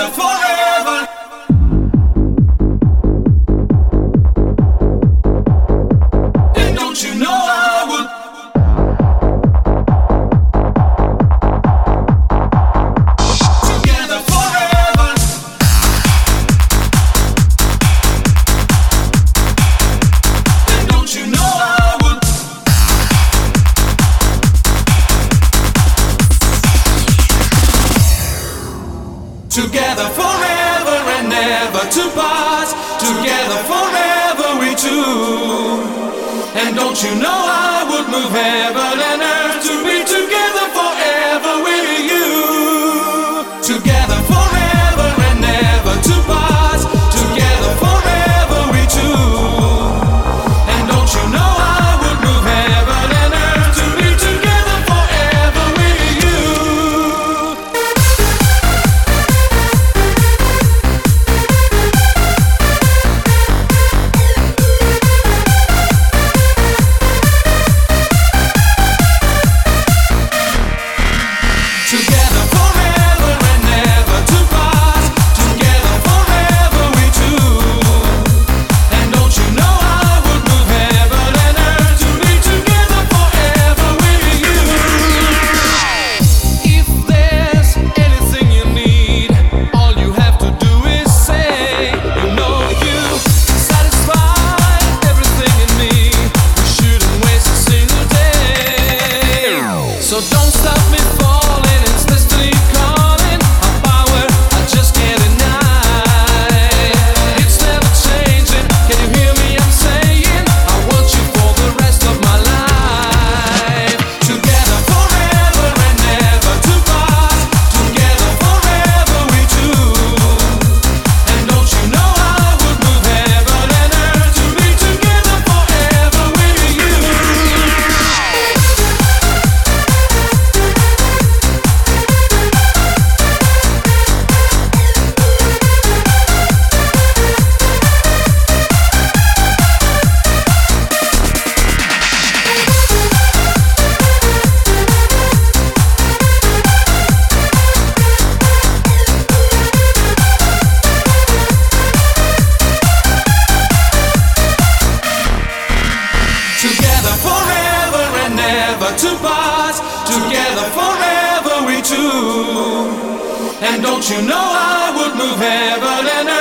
motherfucker. together forever and never to part. Together forever we two. And don't you know I would move heaven and earth to be together forever with you. Together. never to part. Together forever we two. And don't you know I would move heaven and earth.